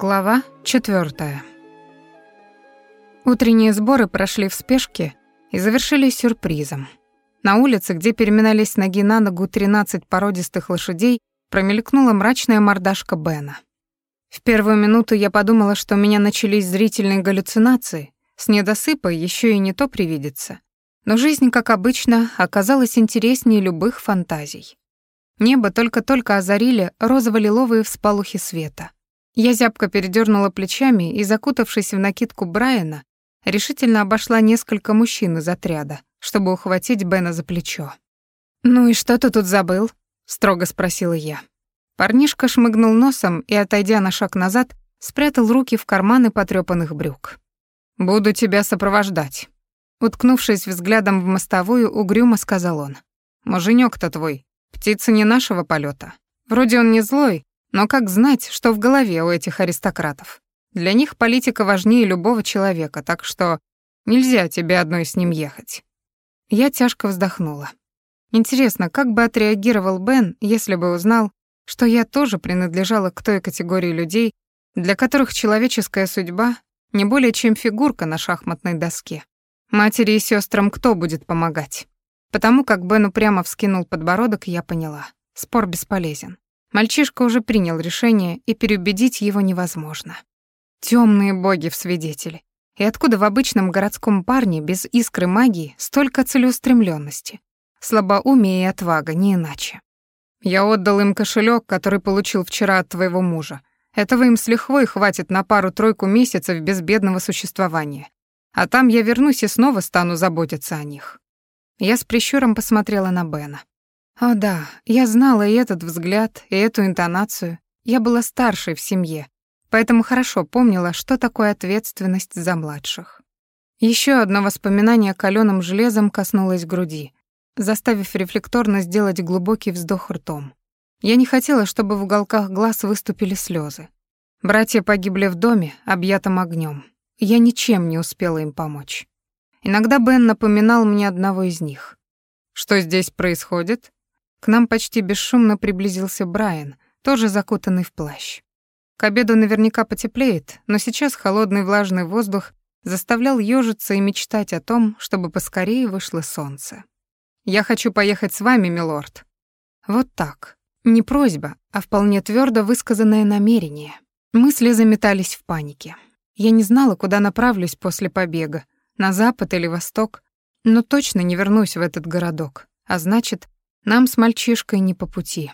Глава четвертая. Утренние сборы прошли в спешке и завершились сюрпризом. На улице, где переминались ноги на ногу 13 породистых лошадей, промелькнула мрачная мордашка Бена. В первую минуту я подумала, что у меня начались зрительные галлюцинации, с недосыпа еще и не то привидится. Но жизнь, как обычно, оказалась интереснее любых фантазий. Небо только-только озарили розово-лиловые всполохи света. Я зябко передернула плечами и, закутавшись в накидку Брайана, решительно обошла несколько мужчин из отряда, чтобы ухватить Бена за плечо. «Ну и что ты тут забыл?» — строго спросила я. Парнишка шмыгнул носом и, отойдя на шаг назад, спрятал руки в карманы потрёпанных брюк. «Буду тебя сопровождать». Уткнувшись взглядом в мостовую, угрюмо сказал он. «Муженёк-то твой, птица не нашего полёта. Вроде он не злой, но как знать, что в голове у этих аристократов? Для них политика важнее любого человека, так что нельзя тебе одной с ним ехать. Я тяжко вздохнула. Интересно, как бы отреагировал Бен, если бы узнал, что я тоже принадлежала к той категории людей, для которых человеческая судьба не более чем фигурка на шахматной доске. Матери и сестрам кто будет помогать? Потому как Бен упрямо вскинул подбородок, я поняла. Спор бесполезен. Мальчишка уже принял решение, и переубедить его невозможно. Темные боги в свидетели. И откуда в обычном городском парне без искры магии столько целеустремленности? Слабоумие и отвага, не иначе. Я отдал им кошелек, который получил вчера от твоего мужа. Этого им с лихвой хватит на пару-тройку месяцев безбедного существования. А там я вернусь и снова стану заботиться о них. Я с прищуром посмотрела на Бена. О да, я знала и этот взгляд, и эту интонацию. Я была старшей в семье, поэтому хорошо помнила, что такое ответственность за младших. Еще одно воспоминание калёным железом коснулось груди, заставив рефлекторно сделать глубокий вздох ртом. Я не хотела, чтобы в уголках глаз выступили слезы. Братья погибли в доме, объятом огнем. Я ничем не успела им помочь. Иногда Бен напоминал мне одного из них. «Что здесь происходит?» К нам почти бесшумно приблизился Брайан, тоже закутанный в плащ. К обеду наверняка потеплеет, но сейчас холодный влажный воздух заставлял ёжиться и мечтать о том, чтобы поскорее вышло солнце. «Я хочу поехать с вами, милорд». Вот так. Не просьба, а вполне твердо высказанное намерение. Мысли заметались в панике. Я не знала, куда направлюсь после побега, на запад или восток, но точно не вернусь в этот городок, а значит, нам с мальчишкой не по пути.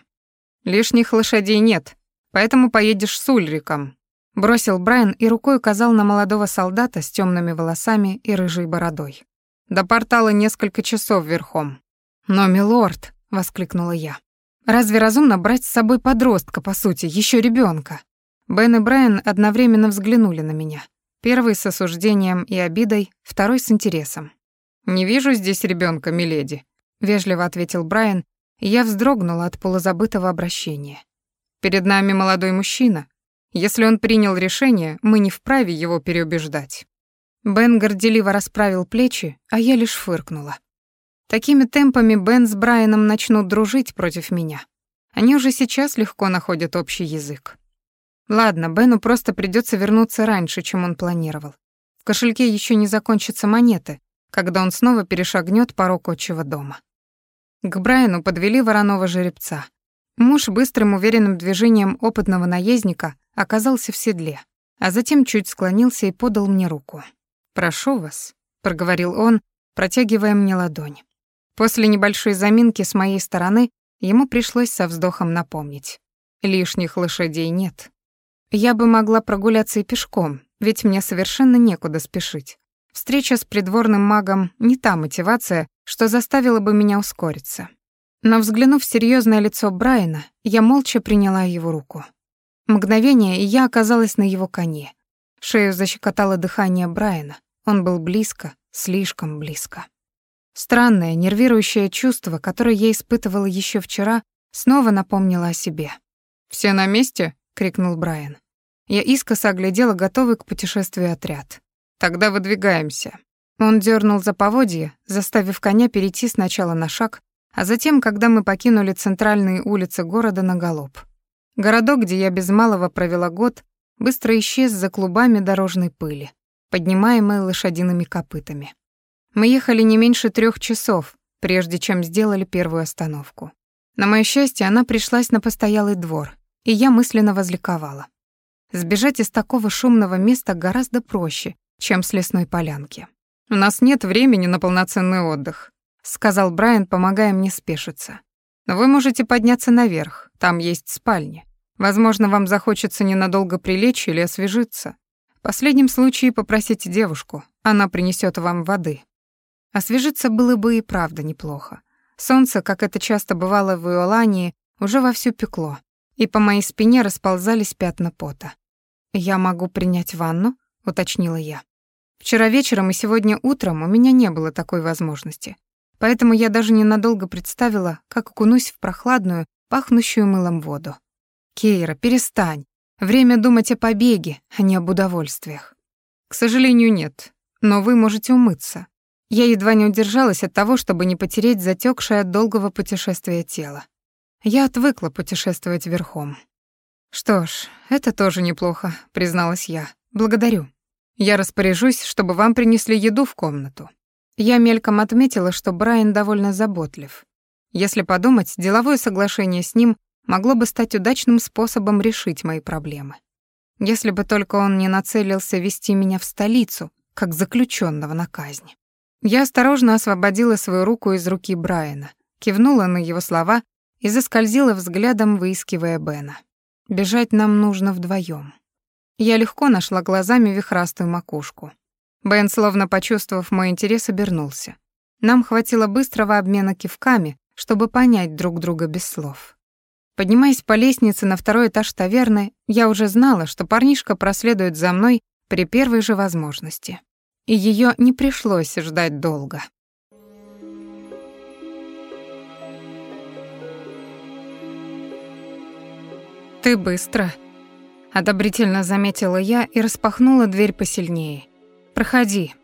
Лишних лошадей нет, поэтому поедешь с Ульриком», — бросил Брайан и рукой указал на молодого солдата с темными волосами и рыжей бородой. «До портала несколько часов верхом». «Но, милорд», — воскликнула я, — «разве разумно брать с собой подростка, по сути, еще ребенка? Бен и Брайан одновременно взглянули на меня. Первый с осуждением и обидой, второй с интересом. «Не вижу здесь ребенка, миледи», вежливо ответил Брайан, и я вздрогнула от полузабытого обращения. Перед нами молодой мужчина. Если он принял решение, мы не вправе его переубеждать. Бен горделиво расправил плечи, а я лишь фыркнула. Такими темпами Бен с Брайаном начнут дружить против меня. Они уже сейчас легко находят общий язык. Ладно, Бену просто придется вернуться раньше, чем он планировал. В кошельке еще не закончатся монеты, когда он снова перешагнет порог отчего дома. К Брайану подвели вороного жеребца. Муж быстрым уверенным движением опытного наездника оказался в седле, а затем чуть склонился и подал мне руку. «Прошу вас», — проговорил он, протягивая мне ладонь. После небольшой заминки с моей стороны ему пришлось со вздохом напомнить. Лишних лошадей нет. Я бы могла прогуляться и пешком, ведь мне совершенно некуда спешить. Встреча с придворным магом — не та мотивация, что заставило бы меня ускориться. Но взглянув в серьёзное лицо Брайана, я молча приняла его руку. Мгновение, и я оказалась на его коне. Шею защекотало дыхание Брайана. Он был близко, слишком близко. Странное, нервирующее чувство, которое я испытывала ещё вчера, снова напомнило о себе. «Все на месте?» — крикнул Брайан. Я искоса оглядела готовый к путешествию отряд. Тогда выдвигаемся. Он дернул за поводья, заставив коня перейти сначала на шаг, а затем, когда мы покинули центральные улицы города, на галоп. Городок, где я без малого провела год, быстро исчез за клубами дорожной пыли, поднимаемой лошадиными копытами. Мы ехали не меньше трех часов, прежде чем сделали первую остановку. На моё счастье, она пришлась на постоялый двор, и я мысленно возликовала. Сбежать из такого шумного места гораздо проще, чем с лесной полянки. «У нас нет времени на полноценный отдых», — сказал Брайан, помогая мне спешиться. «Но вы можете подняться наверх, там есть спальни. Возможно, вам захочется ненадолго прилечь или освежиться. В последнем случае попросите девушку, она принесет вам воды». Освежиться было бы и правда неплохо. Солнце, как это часто бывало в Иолании, уже вовсю пекло, и по моей спине расползались пятна пота. «Я могу принять ванну?» — уточнила я. Вчера вечером и сегодня утром у меня не было такой возможности. Поэтому я даже ненадолго представила, как окунусь в прохладную, пахнущую мылом воду. «Кейра, перестань. Время думать о побеге, а не об удовольствиях». «К сожалению, нет. Но вы можете умыться». Я едва не удержалась от того, чтобы не потереть затекшее от долгого путешествия тело. Я отвыкла путешествовать верхом. «Что ж, это тоже неплохо», — призналась я. «Благодарю». Я распоряжусь, чтобы вам принесли еду в комнату. Я мельком отметила, что Брайан довольно заботлив. Если подумать, деловое соглашение с ним могло бы стать удачным способом решить мои проблемы. Если бы только он не нацелился вести меня в столицу, как заключенного на казнь. Я осторожно освободила свою руку из руки Брайана, кивнула на его слова и заскользила взглядом, выискивая Бена. Бежать нам нужно вдвоем. Я легко нашла глазами вихрастую макушку. Бен, словно почувствовав мой интерес, обернулся. Нам хватило быстрого обмена кивками, чтобы понять друг друга без слов. Поднимаясь по лестнице на второй этаж таверны, я уже знала, что парнишка проследует за мной при первой же возможности. И ее не пришлось ждать долго. «Ты быстро», Одобрительно заметила я и распахнула дверь посильнее. «Проходи».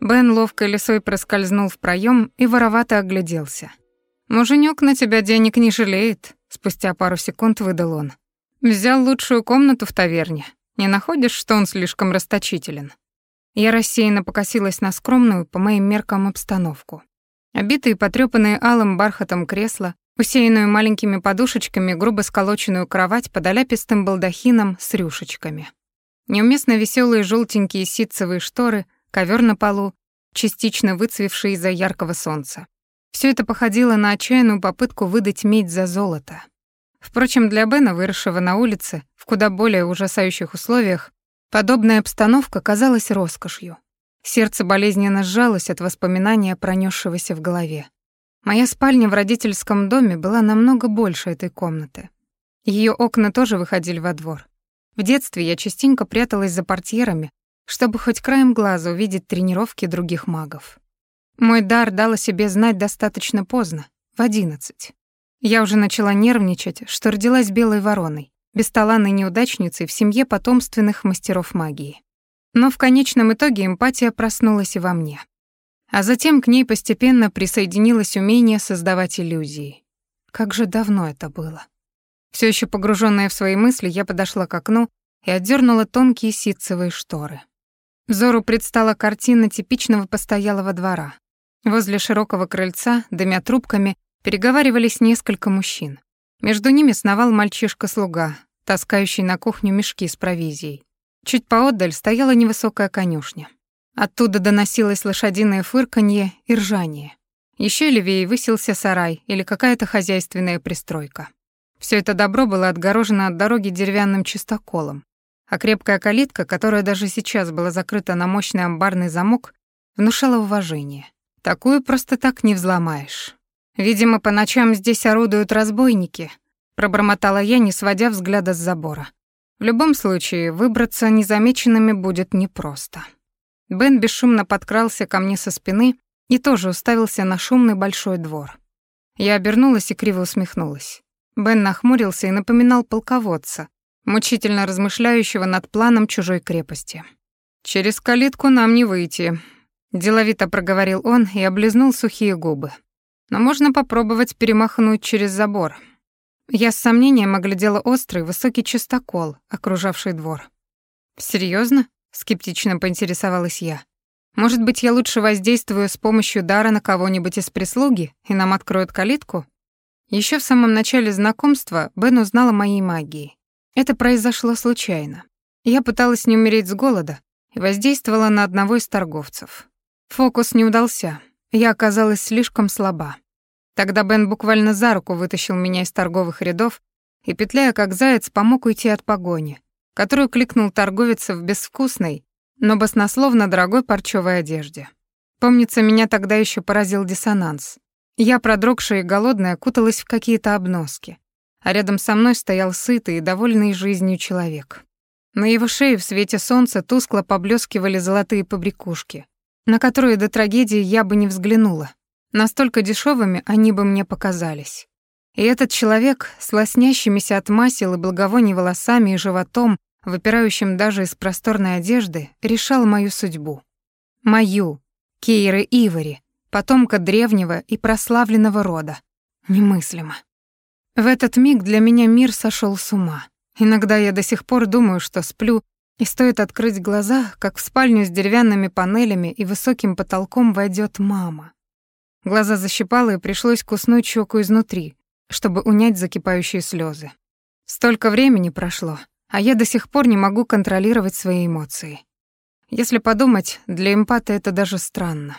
Бен ловкой лисой проскользнул в проем и воровато огляделся. «Муженек на тебя денег не жалеет», — спустя пару секунд выдал он. «Взял лучшую комнату в таверне. Не находишь, что он слишком расточителен?» Я рассеянно покосилась на скромную, по моим меркам, обстановку. Обитые потрёпанные алым бархатом кресла, усеянную маленькими подушечками грубо сколоченную кровать под аляпистым балдахином с рюшечками. Неуместно веселые желтенькие ситцевые шторы, ковер на полу, частично выцвевший из-за яркого солнца. Все это походило на отчаянную попытку выдать медь за золото. Впрочем, для Бена, выросшего на улице, в куда более ужасающих условиях, подобная обстановка казалась роскошью. Сердце болезненно сжалось от воспоминания, пронесшегося в голове. Моя спальня в родительском доме была намного больше этой комнаты. Ее окна тоже выходили во двор. В детстве я частенько пряталась за портьерами, чтобы хоть краем глаза увидеть тренировки других магов. Мой дар дал о себе знать достаточно поздно, в одиннадцать. Я уже начала нервничать, что родилась белой вороной, бесталанной неудачницей в семье потомственных мастеров магии. Но в конечном итоге эмпатия проснулась и во мне. А затем к ней постепенно присоединилось умение создавать иллюзии. Как же давно это было. Все еще погруженная в свои мысли, я подошла к окну и отдернула тонкие ситцевые шторы. Взору предстала картина типичного постоялого двора. Возле широкого крыльца, дымя трубками, переговаривались несколько мужчин. Между ними сновал мальчишка-слуга, таскающий на кухню мешки с провизией. Чуть поодаль стояла невысокая конюшня. Оттуда доносилось лошадиное фырканье и ржание. Еще левее высился сарай или какая-то хозяйственная пристройка. Все это добро было отгорожено от дороги деревянным чистоколом, а крепкая калитка, которая даже сейчас была закрыта на мощный амбарный замок, внушала уважение. Такую просто так не взломаешь. Видимо, по ночам здесь орудуют разбойники, пробормотала я, не сводя взгляда с забора. В любом случае, выбраться незамеченными будет непросто. Бен бесшумно подкрался ко мне со спины и тоже уставился на шумный большой двор. Я обернулась и криво усмехнулась. Бен нахмурился и напоминал полководца, мучительно размышляющего над планом чужой крепости. «Через калитку нам не выйти», — деловито проговорил он и облизнул сухие губы. «Но можно попробовать перемахнуть через забор». Я с сомнением оглядела острый высокий частокол, окружавший двор. Серьезно? Скептично поинтересовалась я. Может быть, я лучше воздействую с помощью дара на кого-нибудь из прислуги, и нам откроют калитку? Еще в самом начале знакомства Бен узнал о моей магии. Это произошло случайно. Я пыталась не умереть с голода и воздействовала на одного из торговцев. Фокус не удался. Я оказалась слишком слаба. Тогда Бен буквально за руку вытащил меня из торговых рядов и, петляя как заяц, помог уйти от погони, которую кликнул торговец в безвкусной, но баснословно дорогой парчевой одежде. Помнится, меня тогда еще поразил диссонанс. Я, продрогшая и голодная, куталась в какие-то обноски, а рядом со мной стоял сытый и довольный жизнью человек. На его шее в свете солнца тускло поблескивали золотые побрякушки, на которые до трагедии я бы не взглянула. Настолько дешевыми они бы мне показались. И этот человек с лоснящимися от масел и благовоний волосами и животом, выпирающим даже из просторной одежды, решал мою судьбу. Мою, Кейры Ивори, потомка древнего и прославленного рода. Немыслимо. В этот миг для меня мир сошел с ума. Иногда я до сих пор думаю, что сплю, и стоит открыть глаза, как в спальню с деревянными панелями и высоким потолком войдет мама. Глаза защипало, и пришлось куснуть щеку изнутри, чтобы унять закипающие слезы. Столько времени прошло, а я до сих пор не могу контролировать свои эмоции. Если подумать, для эмпата это даже странно.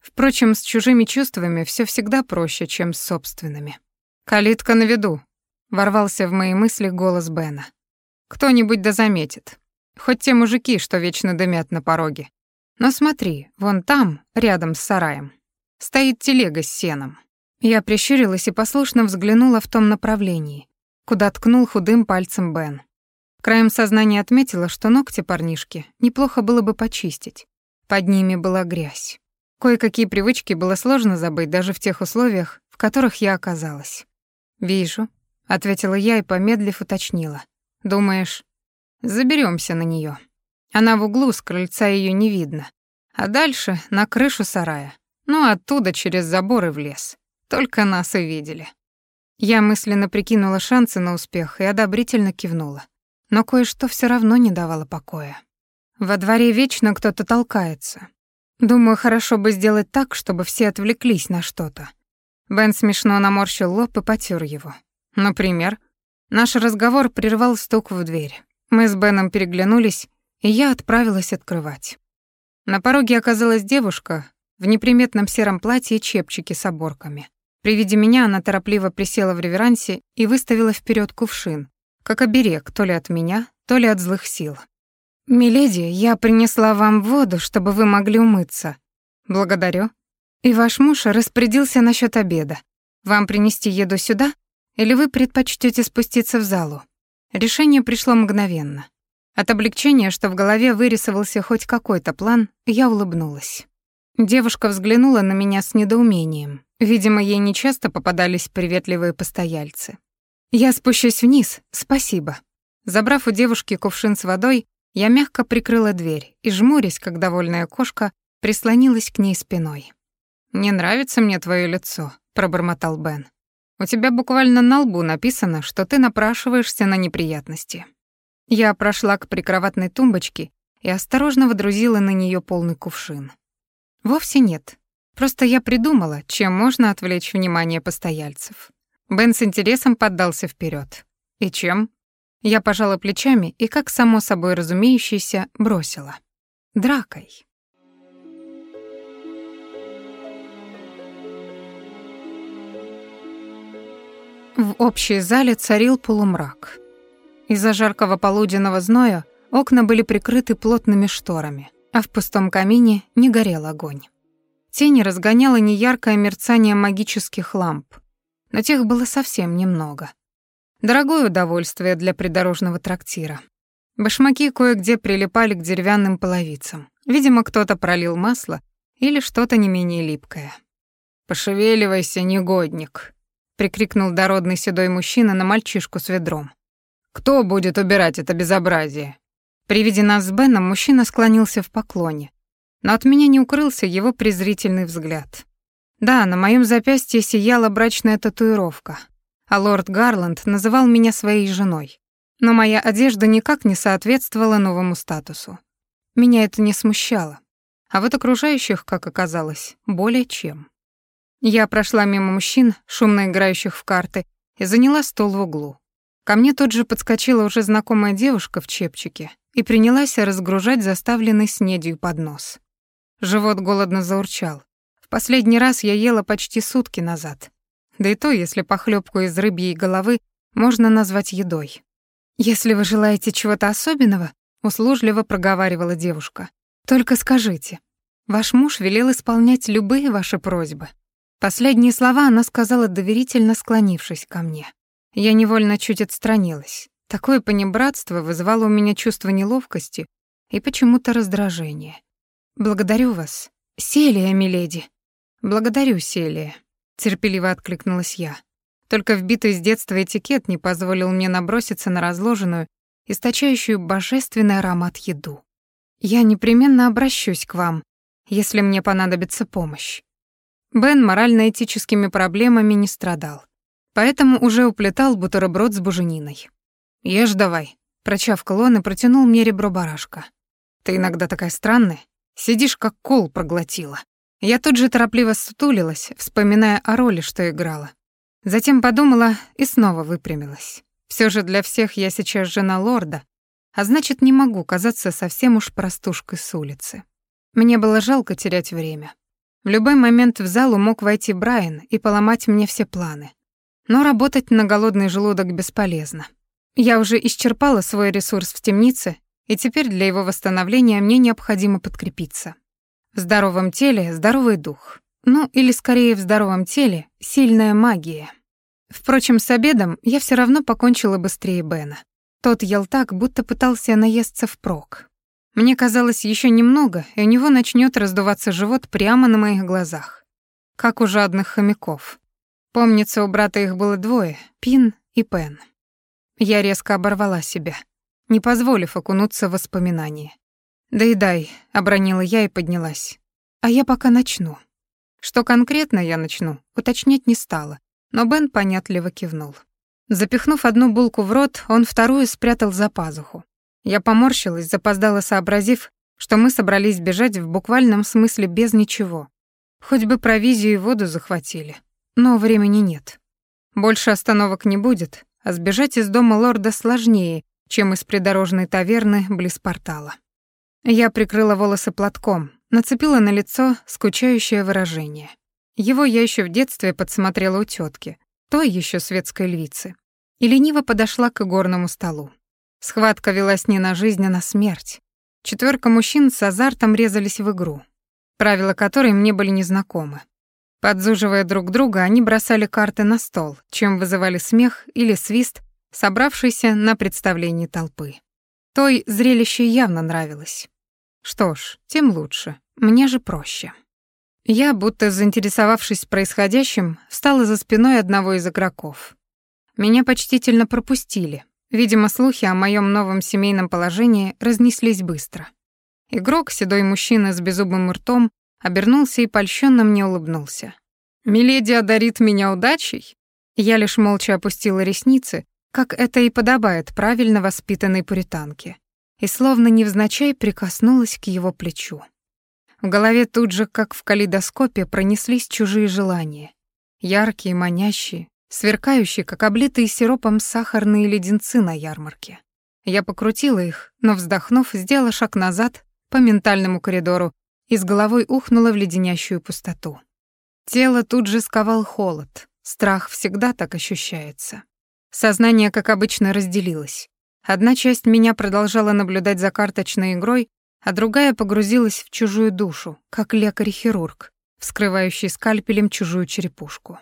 Впрочем, с чужими чувствами все всегда проще, чем с собственными. «Калитка на виду», — ворвался в мои мысли голос Бена. «Кто-нибудь да заметит. Хоть те мужики, что вечно дымят на пороге. Но смотри, вон там, рядом с сараем, стоит телега с сеном. Я прищурилась и послушно взглянула в том направлении, куда ткнул худым пальцем Бен. Краем сознания отметила, что ногти парнишки неплохо было бы почистить. Под ними была грязь. Кое-какие привычки было сложно забыть даже в тех условиях, в которых я оказалась. «Вижу», — ответила я и, помедлив, уточнила. «Думаешь, заберемся на нее. Она в углу, с крыльца ее не видно. А дальше на крышу сарая. Ну, оттуда через забор и в лес. Только нас и видели. Я мысленно прикинула шансы на успех и одобрительно кивнула. Но кое-что все равно не давало покоя. Во дворе вечно кто-то толкается. Думаю, хорошо бы сделать так, чтобы все отвлеклись на что-то. Бен смешно наморщил лоб и потер его. Например, наш разговор прервал стук в дверь. Мы с Беном переглянулись, и я отправилась открывать. На пороге оказалась девушка в неприметном сером платье и чепчике с оборками. При виде меня она торопливо присела в реверансе и выставила вперед кувшин, как оберег то ли от меня, то ли от злых сил. «Миледи, я принесла вам воду, чтобы вы могли умыться». «Благодарю. И ваш муж распорядился насчет обеда. Вам принести еду сюда, или вы предпочтете спуститься в залу?» Решение пришло мгновенно. От облегчения, что в голове вырисовался хоть какой-то план, я улыбнулась. Девушка взглянула на меня с недоумением. Видимо, ей нечасто попадались приветливые постояльцы. «Я спущусь вниз, спасибо». Забрав у девушки кувшин с водой, я мягко прикрыла дверь и, жмурясь, как довольная кошка, прислонилась к ней спиной. «Не нравится мне твое лицо», — пробормотал Бен. «У тебя буквально на лбу написано, что ты напрашиваешься на неприятности». Я прошла к прикроватной тумбочке и осторожно водрузила на нее полный кувшин. Вовсе нет. Просто я придумала, чем можно отвлечь внимание постояльцев. Бен с интересом поддался вперед. И чем? Я пожала плечами и, как само собой разумеющееся, бросила. Дракой. В общей зале царил полумрак. Из-за жаркого полуденного зноя окна были прикрыты плотными шторами, а в пустом камине не горел огонь. Тени разгоняло неяркое мерцание магических ламп, но тех было совсем немного. Дорогое удовольствие для придорожного трактира. Башмаки кое-где прилипали к деревянным половицам. Видимо, кто-то пролил масло или что-то не менее липкое. «Пошевеливайся, негодник!» — прикрикнул дородный седой мужчина на мальчишку с ведром. «Кто будет убирать это безобразие?» При виде нас с Беном мужчина склонился в поклоне, но от меня не укрылся его презрительный взгляд. Да, на моем запястье сияла брачная татуировка, а лорд Гарланд называл меня своей женой. Но моя одежда никак не соответствовала новому статусу. Меня это не смущало. А вот окружающих, как оказалось, более чем. Я прошла мимо мужчин, шумно играющих в карты, и заняла стол в углу. Ко мне тут же подскочила уже знакомая девушка в чепчике и принялась разгружать заставленный снедью поднос. Живот голодно заурчал. В последний раз я ела почти сутки назад. Да и то, если похлебку из рыбьей головы можно назвать едой. «Если вы желаете чего-то особенного», — услужливо проговаривала девушка, — «только скажите. Ваш муж велел исполнять любые ваши просьбы». Последние слова она сказала доверительно склонившись ко мне. Я невольно чуть отстранилась. Такое понебратство вызывало у меня чувство неловкости и почему-то раздражение. «Благодарю вас. Селия, миледи». «Благодарю, Селия», — терпеливо откликнулась я. Только вбитый с детства этикет не позволил мне наброситься на разложенную, источающую божественный аромат еду. «Я непременно обращусь к вам, если мне понадобится помощь». Бен морально-этическими проблемами не страдал, поэтому уже уплетал бутерброд с бужениной. «Ешь давай», — прочавкал он протянул мне ребро барашка. «Ты иногда такая странная, сидишь как кол проглотила». Я тут же торопливо сутулилась, вспоминая о роли, что играла. Затем подумала и снова выпрямилась. Все же для всех я сейчас жена лорда, а значит, не могу казаться совсем уж простушкой с улицы. Мне было жалко терять время. В любой момент в залу мог войти Брайан и поломать мне все планы. Но работать на голодный желудок бесполезно. Я уже исчерпала свой ресурс в темнице, и теперь для его восстановления мне необходимо подкрепиться. В здоровом теле здоровый дух. Ну, или скорее в здоровом теле сильная магия. Впрочем, с обедом я все равно покончила быстрее Бена. Тот ел так, будто пытался наесться впрок. Мне казалось, еще немного, и у него начнет раздуваться живот прямо на моих глазах. Как у жадных хомяков. Помнится, у брата их было двое — Пин и Пен. Я резко оборвала себя, не позволив окунуться в воспоминания. «Да и дай», — обронила я и поднялась. «А я пока начну». Что конкретно я начну, уточнять не стала, но Бен понятливо кивнул. Запихнув одну булку в рот, он вторую спрятал за пазуху. Я поморщилась, запоздала сообразив, что мы собрались бежать в буквальном смысле без ничего. Хоть бы провизию и воду захватили. Но времени нет. Больше остановок не будет, а сбежать из дома лорда сложнее, чем из придорожной таверны близ портала. Я прикрыла волосы платком, нацепила на лицо скучающее выражение. Его я еще в детстве подсмотрела у тетки, той еще светской львицы, и лениво подошла к игорному столу. Схватка велась не на жизнь, а на смерть. Четверка мужчин с азартом резались в игру, правила которой мне были незнакомы. Подзуживая друг друга, они бросали карты на стол, чем вызывали смех или свист, собравшийся на представлении толпы. Той зрелище явно нравилось. Что ж, тем лучше. Мне же проще. Я, будто заинтересовавшись происходящим, встала за спиной одного из игроков. Меня почтительно пропустили. Видимо, слухи о моем новом семейном положении разнеслись быстро. Игрок, седой мужчина с беззубым ртом, обернулся и польщенно мне улыбнулся. «Миледи одарит меня удачей?» Я лишь молча опустила ресницы, как это и подобает правильно воспитанной пуританке, и словно невзначай прикоснулась к его плечу. В голове тут же, как в калейдоскопе, пронеслись чужие желания. Яркие, манящие, сверкающие, как облитые сиропом сахарные леденцы на ярмарке. Я покрутила их, но, вздохнув, сделала шаг назад по ментальному коридору и с головой ухнула в леденящую пустоту. Тело тут же сковал холод, страх всегда так ощущается. Сознание, как обычно, разделилось. Одна часть меня продолжала наблюдать за карточной игрой, а другая погрузилась в чужую душу, как лекарь-хирург, вскрывающий скальпелем чужую черепушку.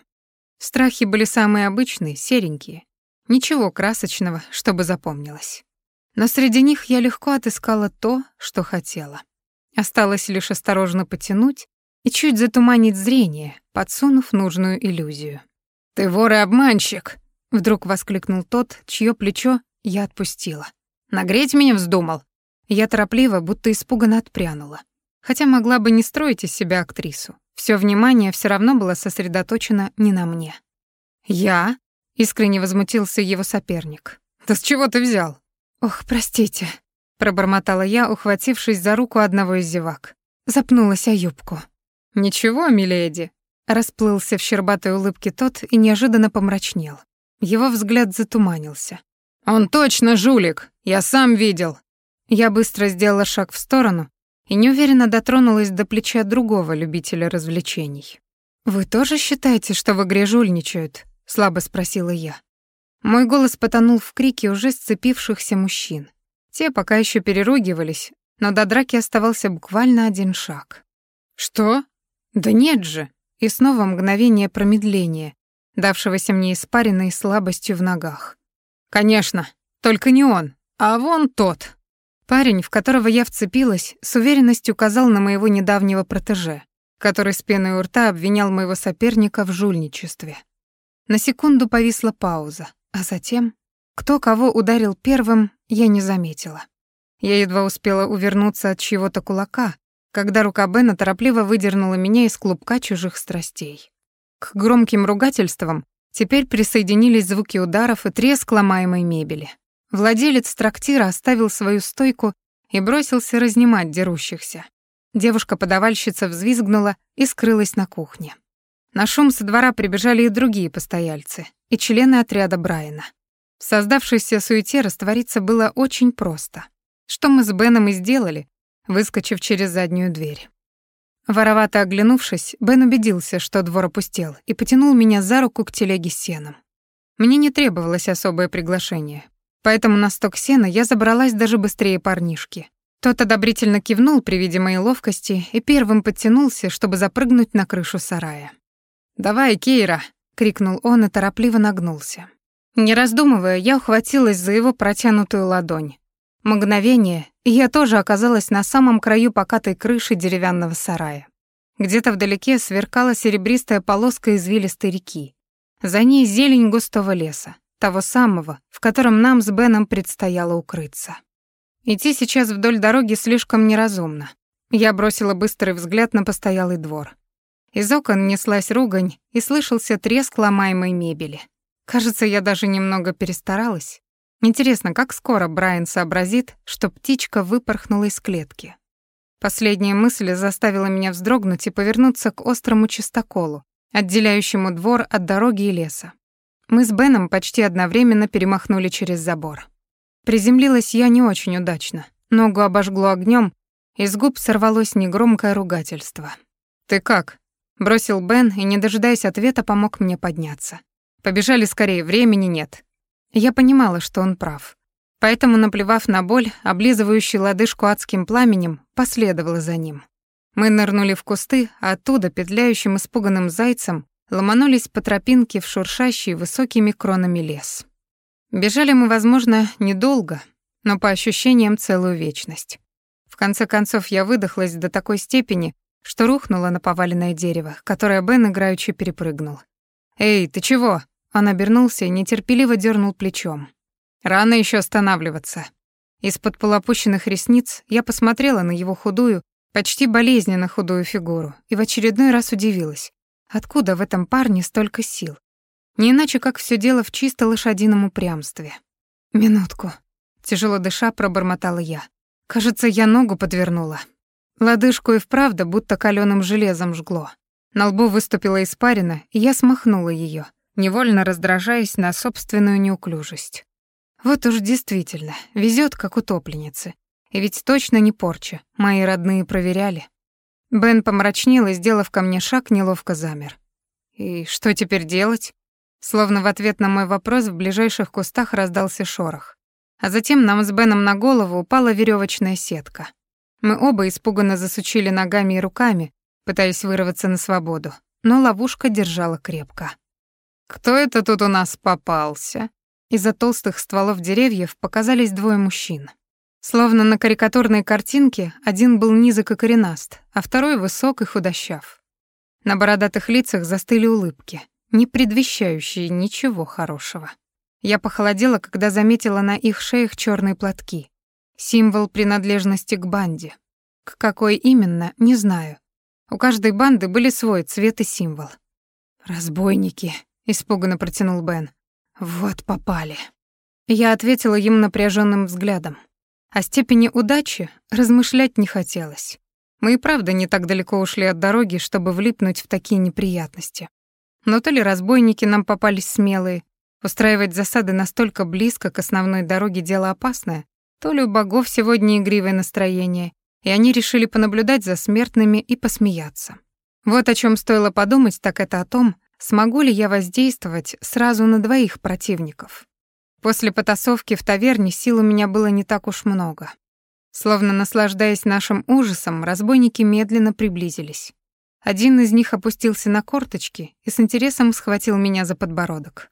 Страхи были самые обычные, серенькие. Ничего красочного, чтобы запомнилось. Но среди них я легко отыскала то, что хотела. Осталось лишь осторожно потянуть и чуть затуманить зрение, подсунув нужную иллюзию. «Ты вор и обманщик!» — вдруг воскликнул тот, чье плечо я отпустила. «Нагреть меня вздумал?» Я торопливо, будто испуганно отпрянула. Хотя могла бы не строить из себя актрису. Все внимание все равно было сосредоточено не на мне. «Я?» Искренне возмутился его соперник. «Да с чего ты взял?» «Ох, простите», — пробормотала я, ухватившись за руку одного из зевак. Запнулась о юбку. «Ничего, миледи», — расплылся в щербатой улыбке тот и неожиданно помрачнел. Его взгляд затуманился. «Он точно жулик, я сам видел». Я быстро сделала шаг в сторону и неуверенно дотронулась до плеча другого любителя развлечений. «Вы тоже считаете, что в игре жульничают?» — слабо спросила я. Мой голос потонул в крике уже сцепившихся мужчин. Те пока еще переругивались, но до драки оставался буквально один шаг. «Что? Да нет же!» И снова мгновение промедления, давшегося мне испаренной слабостью в ногах. «Конечно, только не он, а вон тот». Парень, в которого я вцепилась, с уверенностью указал на моего недавнего протеже, который с пеной у рта обвинял моего соперника в жульничестве. На секунду повисла пауза, а затем... Кто кого ударил первым, я не заметила. Я едва успела увернуться от чьего-то кулака, когда рука Бена торопливо выдернула меня из клубка чужих страстей. К громким ругательствам теперь присоединились звуки ударов и треск ломаемой мебели. Владелец трактира оставил свою стойку и бросился разнимать дерущихся. Девушка-подавальщица взвизгнула и скрылась на кухне. На шум со двора прибежали и другие постояльцы, и члены отряда Брайана. В создавшейся суете раствориться было очень просто. Что мы с Беном и сделали, выскочив через заднюю дверь. Воровато оглянувшись, Бен убедился, что двор опустел, и потянул меня за руку к телеге с сеном. Мне не требовалось особое приглашение, поэтому на сток сена я забралась даже быстрее парнишки. Тот одобрительно кивнул при виде моей ловкости и первым подтянулся, чтобы запрыгнуть на крышу сарая. «Давай, Кейра!» — крикнул он и торопливо нагнулся. Не раздумывая, я ухватилась за его протянутую ладонь. Мгновение, и я тоже оказалась на самом краю покатой крыши деревянного сарая. Где-то вдалеке сверкала серебристая полоска извилистой реки. За ней зелень густого леса, того самого, в котором нам с Беном предстояло укрыться. Идти сейчас вдоль дороги слишком неразумно. Я бросила быстрый взгляд на постоялый двор. Из окон неслась ругань и слышался треск ломаемой мебели. Кажется, я даже немного перестаралась. Интересно, как скоро Брайан сообразит, что птичка выпорхнула из клетки. Последняя мысль заставила меня вздрогнуть и повернуться к острому чистоколу, отделяющему двор от дороги и леса. Мы с Беном почти одновременно перемахнули через забор. Приземлилась я не очень удачно. Ногу обожгло огнем, из губ сорвалось негромкое ругательство. «Ты как?» — бросил Бен и, не дожидаясь ответа, помог мне подняться. «Побежали скорее, времени нет». Я понимала, что он прав. Поэтому, наплевав на боль, облизывающий лодыжку адским пламенем, последовала за ним. Мы нырнули в кусты, а оттуда, петляющим испуганным зайцем, ломанулись по тропинке в шуршащий высокими кронами лес. Бежали мы, возможно, недолго, но по ощущениям целую вечность. В конце концов я выдохлась до такой степени, что рухнула на поваленное дерево, которое Бен играючи перепрыгнул. «Эй, ты чего?» Он обернулся и нетерпеливо дернул плечом. «Рано еще останавливаться». Из-под полуопущенных ресниц я посмотрела на его худую, почти болезненно худую фигуру и в очередной раз удивилась, откуда в этом парне столько сил. Не иначе, как все дело в чисто лошадином упрямстве. «Минутку», — тяжело дыша пробормотала я. «Кажется, я ногу подвернула». Лодыжку и вправду будто каленым железом жгло. На лбу выступила испарина, и я смахнула ее невольно раздражаясь на собственную неуклюжесть. Вот уж действительно, везет как утопленнице. И ведь точно не порча, мои родные проверяли. Бен помрачнел и, сделав ко мне шаг, неловко замер. «И что теперь делать?» Словно в ответ на мой вопрос в ближайших кустах раздался шорох. А затем нам с Беном на голову упала веревочная сетка. Мы оба испуганно засучили ногами и руками, пытаясь вырваться на свободу, но ловушка держала крепко. «Кто это тут у нас попался?» Из-за толстых стволов деревьев показались двое мужчин. Словно на карикатурной картинке один был низок и коренаст, а второй высок и худощав. На бородатых лицах застыли улыбки, не предвещающие ничего хорошего. Я похолодела, когда заметила на их шеях черные платки. Символ принадлежности к банде. К какой именно, не знаю. У каждой банды были свой цвет и символ. «Разбойники», испуганно протянул Бен. Вот попали. Я ответила ему напряженным взглядом. О степени удачи размышлять не хотелось. Мы и правда не так далеко ушли от дороги, чтобы влипнуть в такие неприятности. Но то ли разбойники нам попались смелые, устраивать засады настолько близко к основной дороге дело опасное, то ли у богов сегодня игривое настроение, и они решили понаблюдать за смертными и посмеяться. Вот о чем стоило подумать, так это о том, смогу ли я воздействовать сразу на двоих противников. После потасовки в таверне сил у меня было не так уж много. Словно наслаждаясь нашим ужасом, разбойники медленно приблизились. Один из них опустился на корточки и с интересом схватил меня за подбородок.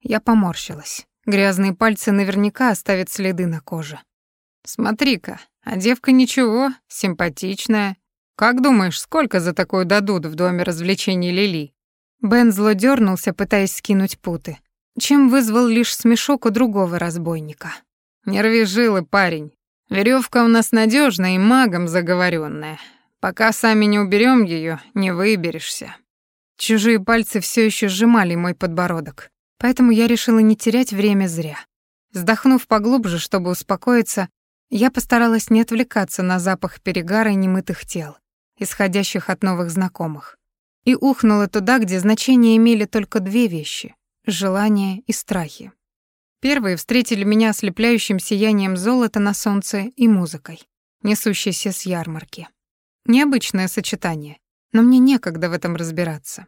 Я поморщилась. Грязные пальцы наверняка оставят следы на коже. «Смотри-ка, а девка ничего, симпатичная. Как думаешь, сколько за такую дадут в доме развлечений Лили?» Бен зло дернулся, пытаясь скинуть путы, чем вызвал лишь смешок у другого разбойника. «Не жилы, парень. Веревка у нас надежная и магом заговоренная. Пока сами не уберем ее, не выберешься». Чужие пальцы все еще сжимали мой подбородок, поэтому я решила не терять время зря. Вздохнув поглубже, чтобы успокоиться, я постаралась не отвлекаться на запах перегара и немытых тел, исходящих от новых знакомых, и ухнула туда, где значение имели только две вещи — желание и страхи. Первые встретили меня ослепляющим сиянием золота на солнце и музыкой, несущейся с ярмарки. Необычное сочетание, но мне некогда в этом разбираться.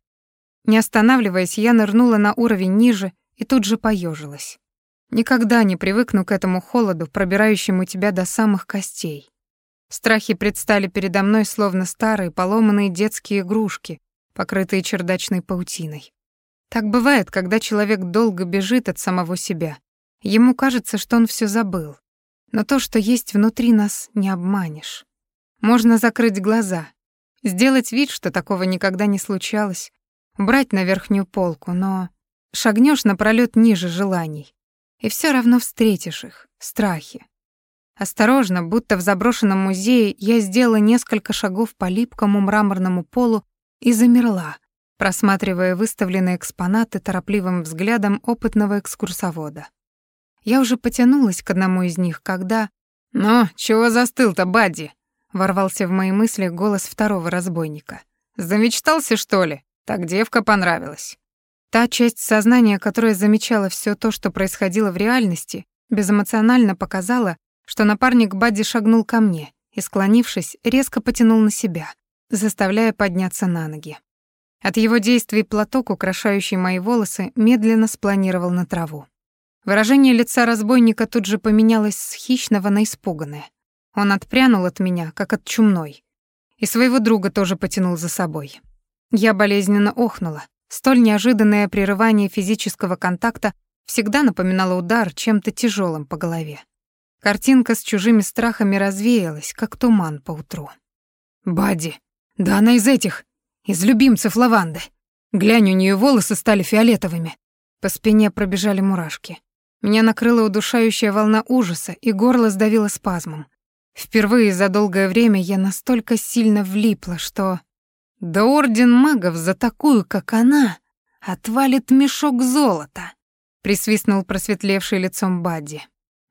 Не останавливаясь, я нырнула на уровень ниже и тут же поежилась. Никогда не привыкну к этому холоду, пробирающему тебя до самых костей. Страхи предстали передо мной словно старые поломанные детские игрушки, покрытые чердачной паутиной. Так бывает, когда человек долго бежит от самого себя. Ему кажется, что он все забыл. Но то, что есть внутри нас, не обманешь. Можно закрыть глаза, сделать вид, что такого никогда не случалось, брать на верхнюю полку, но шагнешь напролёт ниже желаний, и все равно встретишь их, страхи. Осторожно, будто в заброшенном музее, я сделала несколько шагов по липкому мраморному полу и замерла, просматривая выставленные экспонаты торопливым взглядом опытного экскурсовода. Я уже потянулась к одному из них, когда... «Ну, чего застыл-то, Бадди?» — ворвался в мои мысли голос второго разбойника. «Замечтался, что ли? Так девка понравилась». Та часть сознания, которая замечала все то, что происходило в реальности, безэмоционально показала, что напарник Бадди шагнул ко мне и, склонившись, резко потянул на себя, заставляя подняться на ноги. От его действий платок, украшающий мои волосы, медленно спланировал на траву. Выражение лица разбойника тут же поменялось с хищного на испуганное. Он отпрянул от меня, как от чумной, и своего друга тоже потянул за собой. Я болезненно охнула, Столь неожиданное прерывание физического контакта всегда напоминало удар чем-то тяжелым по голове. Картинка с чужими страхами развеялась, как туман по утру. «Бадди, да она из этих, из любимцев лаванды. Глянь, у нее волосы стали фиолетовыми». По спине пробежали мурашки. Меня накрыла удушающая волна ужаса, и горло сдавило спазмом. Впервые за долгое время я настолько сильно влипла, что... Да орден магов за такую, как она, отвалит мешок золота, присвистнул просветлевший лицом Бадди.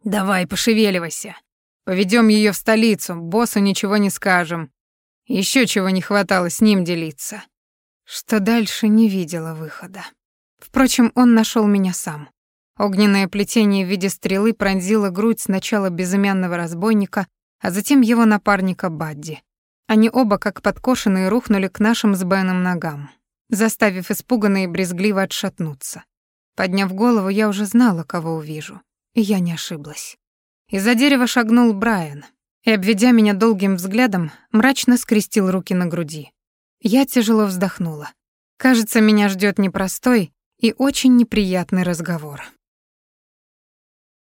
Давай, пошевеливайся. Поведем ее в столицу, боссу ничего не скажем. Еще чего не хватало с ним делиться. Что дальше не видела выхода. Впрочем, он нашел меня сам. Огненное плетение в виде стрелы пронзило грудь сначала безымянного разбойника, а затем его напарника Бадди. Они оба, как подкошенные, рухнули к нашим с Беном ногам, заставив испуганно и брезгливо отшатнуться. Подняв голову, я уже знала, кого увижу. И я не ошиблась. Из-за дерева шагнул Брайан и, обведя меня долгим взглядом, мрачно скрестил руки на груди. Я тяжело вздохнула. Кажется, меня ждет непростой и очень неприятный разговор.